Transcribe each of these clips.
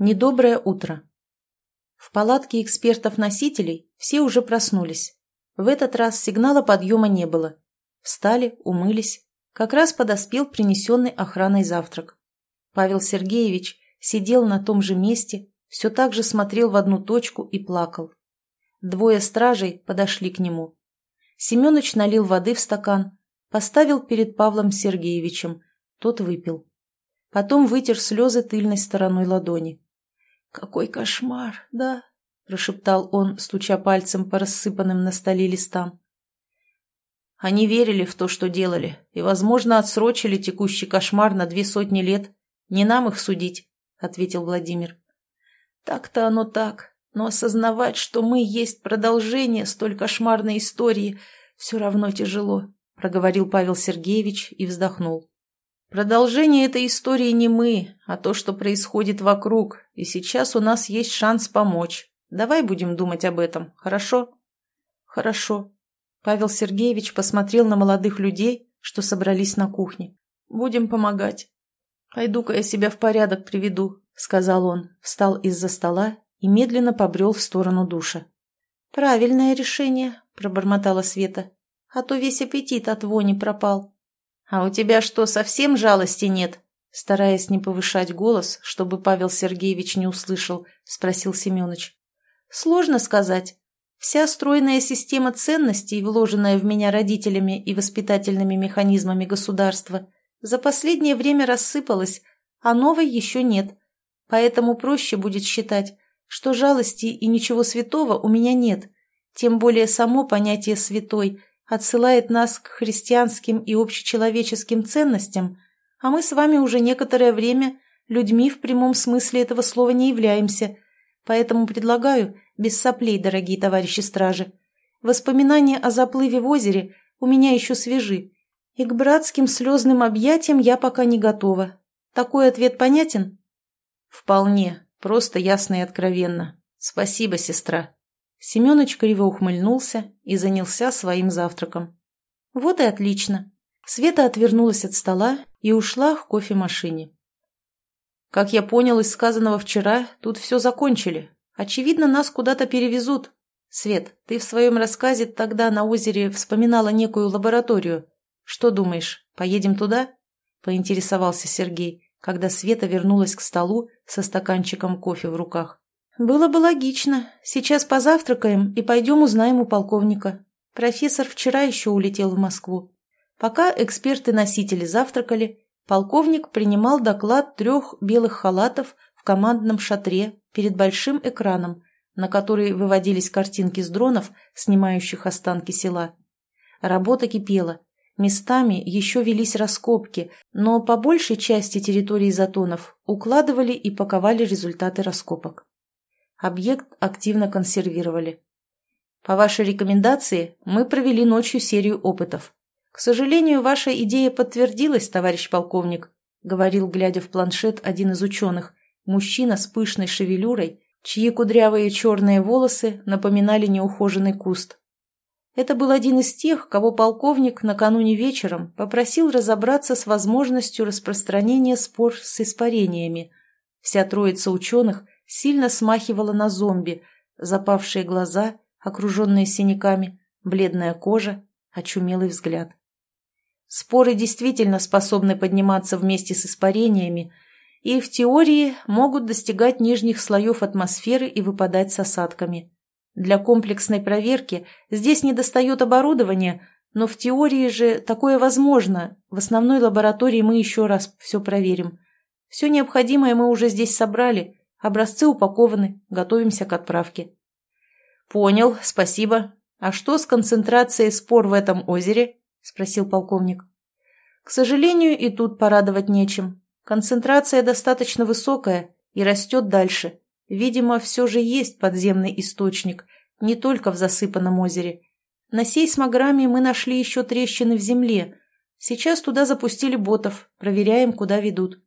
Недоброе утро. В палатке экспертов-носителей все уже проснулись. В этот раз сигнала подъема не было. Встали, умылись. Как раз подоспел принесенный охраной завтрак. Павел Сергеевич сидел на том же месте, все так же смотрел в одну точку и плакал. Двое стражей подошли к нему. Семенович налил воды в стакан, поставил перед Павлом Сергеевичем. Тот выпил. Потом вытер слезы тыльной стороной ладони. «Какой кошмар, да?» – прошептал он, стуча пальцем по рассыпанным на столе листам. Они верили в то, что делали, и, возможно, отсрочили текущий кошмар на две сотни лет. Не нам их судить, — ответил Владимир. Так-то оно так, но осознавать, что мы есть продолжение столь кошмарной истории, все равно тяжело, — проговорил Павел Сергеевич и вздохнул. Продолжение этой истории не мы, а то, что происходит вокруг, и сейчас у нас есть шанс помочь. Давай будем думать об этом, хорошо? Хорошо. Павел Сергеевич посмотрел на молодых людей, что собрались на кухне. Будем помогать. Пойду-ка я себя в порядок приведу, сказал он, встал из-за стола и медленно побрел в сторону душа. Правильное решение, пробормотала Света, а то весь аппетит от вони пропал. «А у тебя что, совсем жалости нет?» Стараясь не повышать голос, чтобы Павел Сергеевич не услышал, спросил Семенович. «Сложно сказать. Вся стройная система ценностей, вложенная в меня родителями и воспитательными механизмами государства, за последнее время рассыпалась, а новой еще нет. Поэтому проще будет считать, что жалости и ничего святого у меня нет, тем более само понятие «святой» отсылает нас к христианским и общечеловеческим ценностям, а мы с вами уже некоторое время людьми в прямом смысле этого слова не являемся, поэтому предлагаю, без соплей, дорогие товарищи стражи, воспоминания о заплыве в озере у меня еще свежи, и к братским слезным объятиям я пока не готова. Такой ответ понятен? Вполне, просто ясно и откровенно. Спасибо, сестра. Семенович криво ухмыльнулся и занялся своим завтраком. Вот и отлично. Света отвернулась от стола и ушла к кофемашине. Как я понял из сказанного вчера, тут все закончили. Очевидно, нас куда-то перевезут. Свет, ты в своем рассказе тогда на озере вспоминала некую лабораторию. Что думаешь, поедем туда? Поинтересовался Сергей, когда Света вернулась к столу со стаканчиком кофе в руках. «Было бы логично. Сейчас позавтракаем и пойдем узнаем у полковника. Профессор вчера еще улетел в Москву. Пока эксперты-носители завтракали, полковник принимал доклад трех белых халатов в командном шатре перед большим экраном, на который выводились картинки с дронов, снимающих останки села. Работа кипела. Местами еще велись раскопки, но по большей части территории затонов укладывали и паковали результаты раскопок. Объект активно консервировали. По вашей рекомендации мы провели ночью серию опытов. К сожалению, ваша идея подтвердилась, товарищ полковник, говорил, глядя в планшет один из ученых, мужчина с пышной шевелюрой, чьи кудрявые черные волосы напоминали неухоженный куст. Это был один из тех, кого полковник накануне вечером попросил разобраться с возможностью распространения спор с испарениями. Вся троица ученых – сильно смахивала на зомби, запавшие глаза, окруженные синяками, бледная кожа, очумелый взгляд. Споры действительно способны подниматься вместе с испарениями и в теории могут достигать нижних слоев атмосферы и выпадать с осадками. Для комплексной проверки здесь недостает оборудования, но в теории же такое возможно. В основной лаборатории мы еще раз все проверим. Все необходимое мы уже здесь собрали, Образцы упакованы, готовимся к отправке. Понял, спасибо. А что с концентрацией спор в этом озере? Спросил полковник. К сожалению, и тут порадовать нечем. Концентрация достаточно высокая и растет дальше. Видимо, все же есть подземный источник, не только в засыпанном озере. На сейсмограмме мы нашли еще трещины в земле. Сейчас туда запустили ботов, проверяем, куда ведут.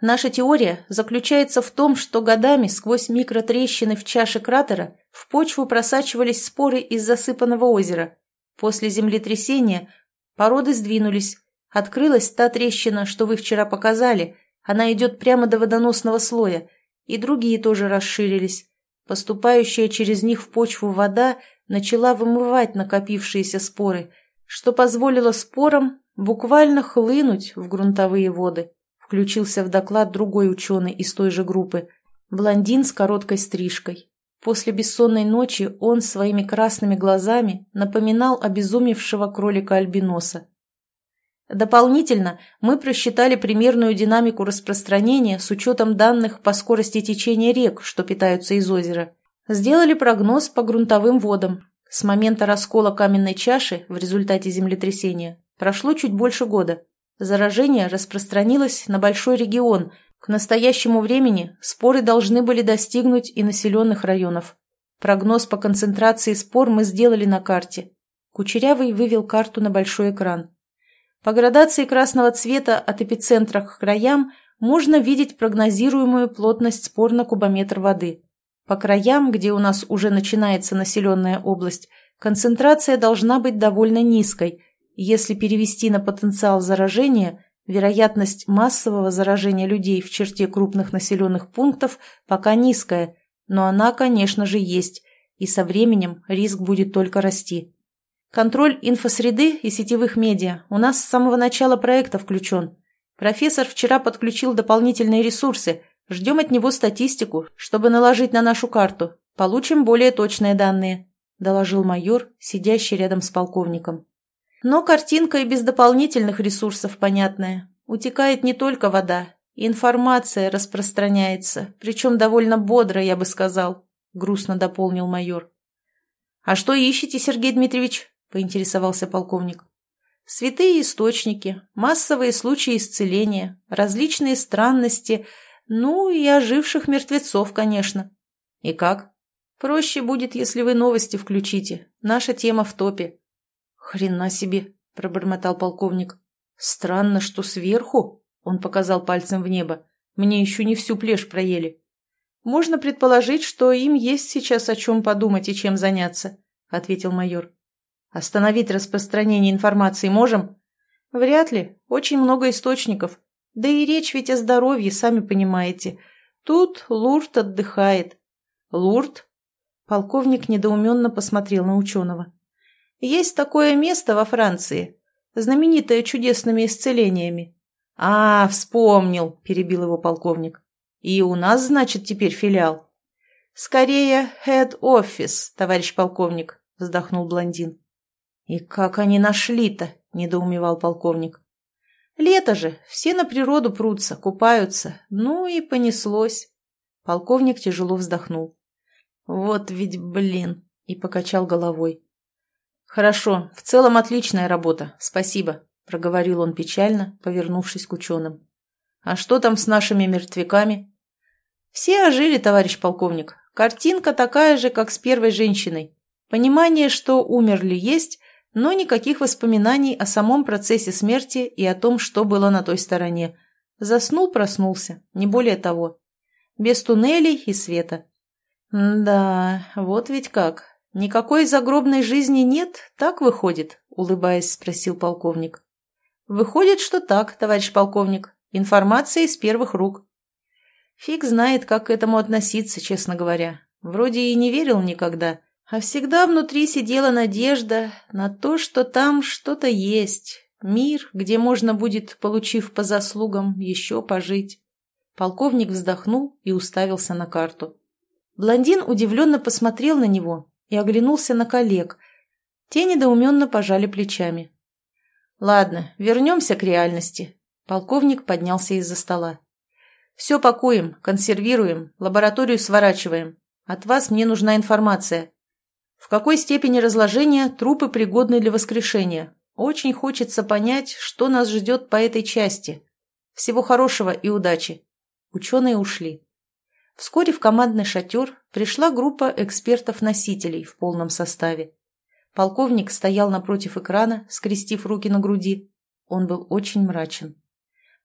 Наша теория заключается в том, что годами сквозь микротрещины в чаше кратера в почву просачивались споры из засыпанного озера. После землетрясения породы сдвинулись. Открылась та трещина, что вы вчера показали. Она идет прямо до водоносного слоя. и другие тоже расширились. Поступающая через них в почву вода начала вымывать накопившиеся споры, что позволило спорам буквально хлынуть в грунтовые воды. Включился в доклад другой ученый из той же группы, блондин с короткой стрижкой. После бессонной ночи он своими красными глазами напоминал обезумевшего кролика-альбиноса. Дополнительно мы просчитали примерную динамику распространения с учетом данных по скорости течения рек, что питаются из озера. Сделали прогноз по грунтовым водам. С момента раскола каменной чаши в результате землетрясения прошло чуть больше года. Заражение распространилось на большой регион. К настоящему времени споры должны были достигнуть и населенных районов. Прогноз по концентрации спор мы сделали на карте. Кучерявый вывел карту на большой экран. По градации красного цвета от эпицентра к краям можно видеть прогнозируемую плотность спор на кубометр воды. По краям, где у нас уже начинается населенная область, концентрация должна быть довольно низкой. Если перевести на потенциал заражения, вероятность массового заражения людей в черте крупных населенных пунктов пока низкая, но она, конечно же, есть, и со временем риск будет только расти. Контроль инфосреды и сетевых медиа у нас с самого начала проекта включен. Профессор вчера подключил дополнительные ресурсы. Ждем от него статистику, чтобы наложить на нашу карту. Получим более точные данные», – доложил майор, сидящий рядом с полковником. «Но картинка и без дополнительных ресурсов понятная. Утекает не только вода. Информация распространяется, причем довольно бодро, я бы сказал», – грустно дополнил майор. «А что ищете, Сергей Дмитриевич?» – поинтересовался полковник. «Святые источники, массовые случаи исцеления, различные странности, ну и оживших мертвецов, конечно. И как? Проще будет, если вы новости включите. Наша тема в топе». «Хрена себе!» – пробормотал полковник. «Странно, что сверху?» – он показал пальцем в небо. «Мне еще не всю плешь проели». «Можно предположить, что им есть сейчас о чем подумать и чем заняться», – ответил майор. Остановить распространение информации можем? Вряд ли. Очень много источников. Да и речь ведь о здоровье, сами понимаете. Тут Лурд отдыхает. Лурд? Полковник недоуменно посмотрел на ученого. Есть такое место во Франции, знаменитое чудесными исцелениями. А, вспомнил, перебил его полковник. И у нас, значит, теперь филиал. Скорее, head-office, товарищ полковник, вздохнул блондин. «И как они нашли-то?» – недоумевал полковник. «Лето же, все на природу прутся, купаются. Ну и понеслось». Полковник тяжело вздохнул. «Вот ведь блин!» – и покачал головой. «Хорошо, в целом отличная работа, спасибо», – проговорил он печально, повернувшись к ученым. «А что там с нашими мертвяками?» «Все ожили, товарищ полковник. Картинка такая же, как с первой женщиной. Понимание, что умерли, есть, но никаких воспоминаний о самом процессе смерти и о том, что было на той стороне. Заснул, проснулся, не более того. Без туннелей и света. «Да, вот ведь как. Никакой загробной жизни нет, так выходит?» – улыбаясь, спросил полковник. «Выходит, что так, товарищ полковник. Информация из первых рук». Фиг знает, как к этому относиться, честно говоря. Вроде и не верил никогда. А всегда внутри сидела надежда на то, что там что-то есть. Мир, где можно будет, получив по заслугам, еще пожить. Полковник вздохнул и уставился на карту. Блондин удивленно посмотрел на него и оглянулся на коллег. Те недоуменно пожали плечами. «Ладно, вернемся к реальности». Полковник поднялся из-за стола. «Все пакуем, консервируем, лабораторию сворачиваем. От вас мне нужна информация. В какой степени разложения трупы пригодны для воскрешения? Очень хочется понять, что нас ждет по этой части. Всего хорошего и удачи. Ученые ушли. Вскоре в командный шатер пришла группа экспертов-носителей в полном составе. Полковник стоял напротив экрана, скрестив руки на груди. Он был очень мрачен.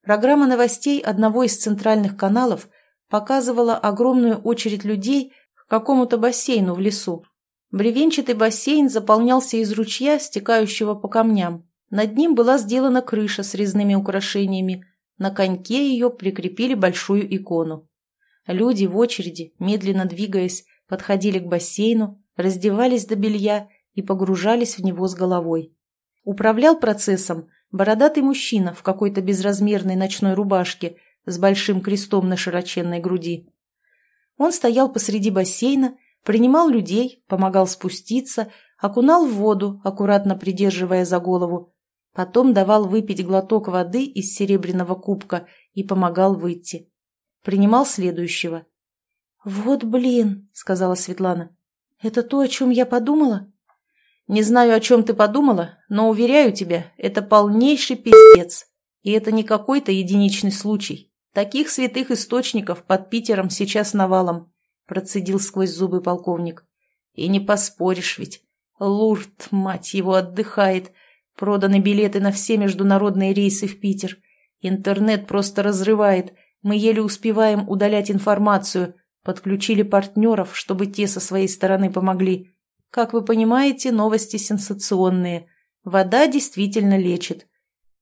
Программа новостей одного из центральных каналов показывала огромную очередь людей к какому-то бассейну в лесу, Бревенчатый бассейн заполнялся из ручья, стекающего по камням. Над ним была сделана крыша с резными украшениями. На коньке ее прикрепили большую икону. Люди в очереди, медленно двигаясь, подходили к бассейну, раздевались до белья и погружались в него с головой. Управлял процессом бородатый мужчина в какой-то безразмерной ночной рубашке с большим крестом на широченной груди. Он стоял посреди бассейна, принимал людей, помогал спуститься, окунал в воду, аккуратно придерживая за голову, потом давал выпить глоток воды из серебряного кубка и помогал выйти. Принимал следующего. «Вот блин», — сказала Светлана, — «это то, о чем я подумала?» «Не знаю, о чем ты подумала, но, уверяю тебя, это полнейший пиздец, и это не какой-то единичный случай. Таких святых источников под Питером сейчас навалом», — процедил сквозь зубы полковник. «И не поспоришь ведь. Лурд, мать его, отдыхает. Проданы билеты на все международные рейсы в Питер. Интернет просто разрывает. Мы еле успеваем удалять информацию. Подключили партнеров, чтобы те со своей стороны помогли. Как вы понимаете, новости сенсационные. Вода действительно лечит.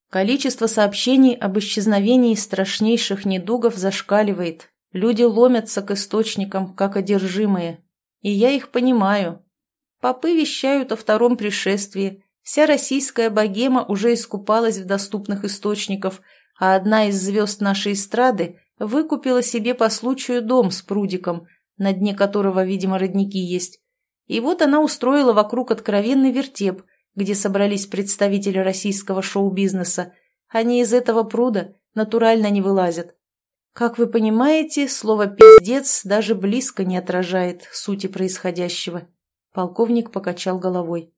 Количество сообщений об исчезновении страшнейших недугов зашкаливает. Люди ломятся к источникам, как одержимые. И я их понимаю. Попы вещают о втором пришествии. Вся российская богема уже искупалась в доступных источниках, а одна из звезд нашей эстрады выкупила себе по случаю дом с прудиком, на дне которого, видимо, родники есть. И вот она устроила вокруг откровенный вертеп, где собрались представители российского шоу-бизнеса. Они из этого пруда натурально не вылазят. Как вы понимаете, слово «пиздец» даже близко не отражает сути происходящего. Полковник покачал головой.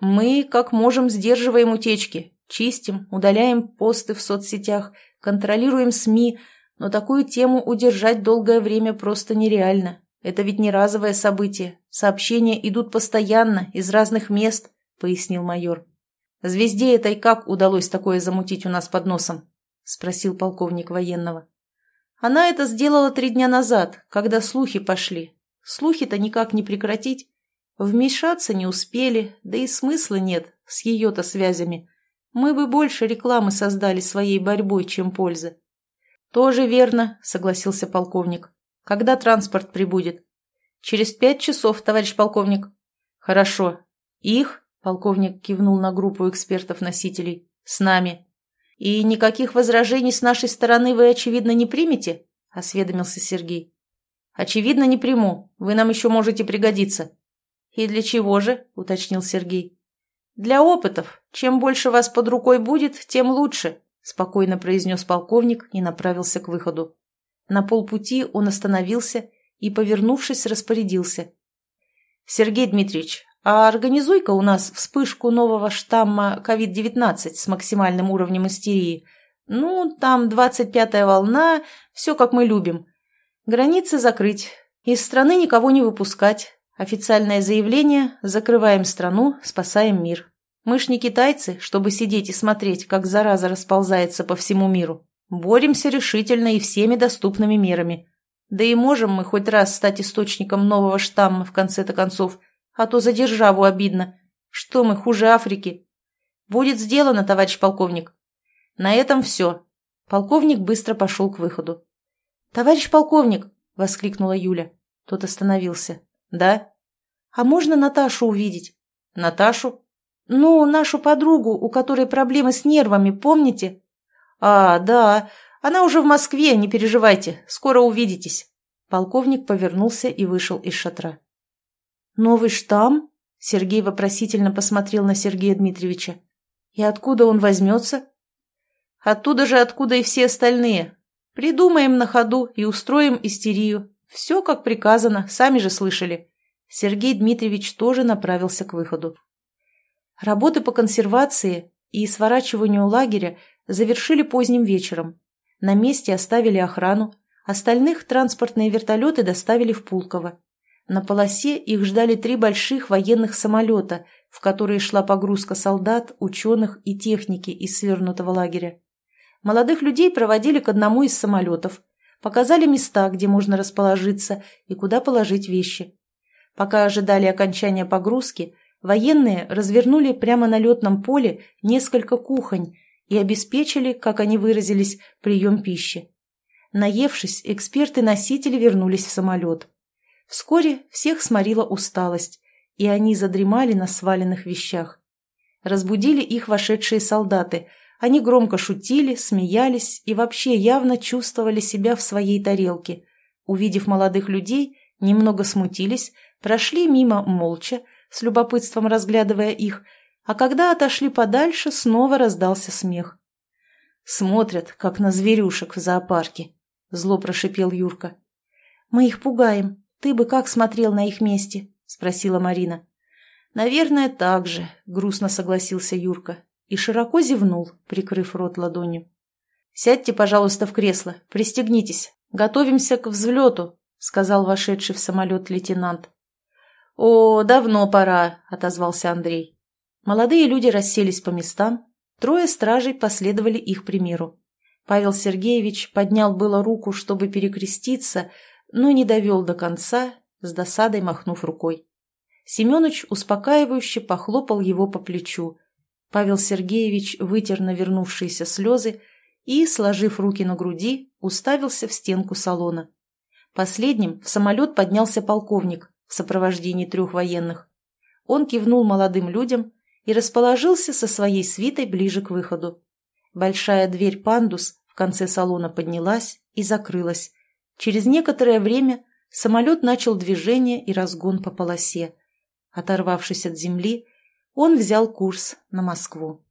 «Мы, как можем, сдерживаем утечки, чистим, удаляем посты в соцсетях, контролируем СМИ, но такую тему удержать долгое время просто нереально. Это ведь не разовое событие. Сообщения идут постоянно, из разных мест пояснил майор. «Звезде этой как удалось такое замутить у нас под носом?» – спросил полковник военного. «Она это сделала три дня назад, когда слухи пошли. Слухи-то никак не прекратить. Вмешаться не успели, да и смысла нет с ее-то связями. Мы бы больше рекламы создали своей борьбой, чем пользы». «Тоже верно», – согласился полковник. «Когда транспорт прибудет?» «Через пять часов, товарищ полковник». «Хорошо. Их Полковник кивнул на группу экспертов-носителей. «С нами». «И никаких возражений с нашей стороны вы, очевидно, не примете?» – осведомился Сергей. «Очевидно, не приму. Вы нам еще можете пригодиться». «И для чего же?» – уточнил Сергей. «Для опытов. Чем больше вас под рукой будет, тем лучше», – спокойно произнес полковник и направился к выходу. На полпути он остановился и, повернувшись, распорядился. «Сергей Дмитриевич, а организуй-ка у нас вспышку нового штамма COVID-19 с максимальным уровнем истерии. Ну, там 25-я волна, все как мы любим. Границы закрыть, из страны никого не выпускать. Официальное заявление «Закрываем страну, спасаем мир». Мы ж не китайцы, чтобы сидеть и смотреть, как зараза расползается по всему миру. Боремся решительно и всеми доступными мерами. Да и можем мы хоть раз стать источником нового штамма в конце-то концов – а то за державу обидно. Что мы, хуже Африки? Будет сделано, товарищ полковник. На этом все. Полковник быстро пошел к выходу. «Товарищ полковник!» — воскликнула Юля. Тот остановился. «Да?» «А можно Наташу увидеть?» «Наташу?» «Ну, нашу подругу, у которой проблемы с нервами, помните?» «А, да. Она уже в Москве, не переживайте. Скоро увидитесь». Полковник повернулся и вышел из шатра. «Новый штамм?» Сергей вопросительно посмотрел на Сергея Дмитриевича. «И откуда он возьмется?» «Оттуда же, откуда и все остальные. Придумаем на ходу и устроим истерию. Все, как приказано, сами же слышали». Сергей Дмитриевич тоже направился к выходу. Работы по консервации и сворачиванию лагеря завершили поздним вечером. На месте оставили охрану, остальных транспортные вертолеты доставили в Пулково. На полосе их ждали три больших военных самолета, в которые шла погрузка солдат, ученых и техники из свернутого лагеря. Молодых людей проводили к одному из самолетов, показали места, где можно расположиться и куда положить вещи. Пока ожидали окончания погрузки, военные развернули прямо на летном поле несколько кухонь и обеспечили, как они выразились, прием пищи. Наевшись, эксперты-носители вернулись в самолет. Вскоре всех сморила усталость, и они задремали на сваленных вещах. Разбудили их вошедшие солдаты. Они громко шутили, смеялись и вообще явно чувствовали себя в своей тарелке. Увидев молодых людей, немного смутились, прошли мимо молча, с любопытством разглядывая их, а когда отошли подальше, снова раздался смех. «Смотрят, как на зверюшек в зоопарке», — зло прошипел Юрка. «Мы их пугаем», «Ты бы как смотрел на их месте?» – спросила Марина. «Наверное, так же», – грустно согласился Юрка и широко зевнул, прикрыв рот ладонью. «Сядьте, пожалуйста, в кресло, пристегнитесь, готовимся к взлету», – сказал вошедший в самолет лейтенант. «О, давно пора», – отозвался Андрей. Молодые люди расселись по местам, трое стражей последовали их примеру. Павел Сергеевич поднял было руку, чтобы перекреститься, но не довел до конца, с досадой махнув рукой. Семенович успокаивающе похлопал его по плечу. Павел Сергеевич вытер навернувшиеся слезы и, сложив руки на груди, уставился в стенку салона. Последним в самолет поднялся полковник в сопровождении трех военных. Он кивнул молодым людям и расположился со своей свитой ближе к выходу. Большая дверь «Пандус» в конце салона поднялась и закрылась, Через некоторое время самолет начал движение и разгон по полосе. Оторвавшись от земли, он взял курс на Москву.